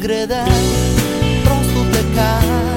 изгреда просто така.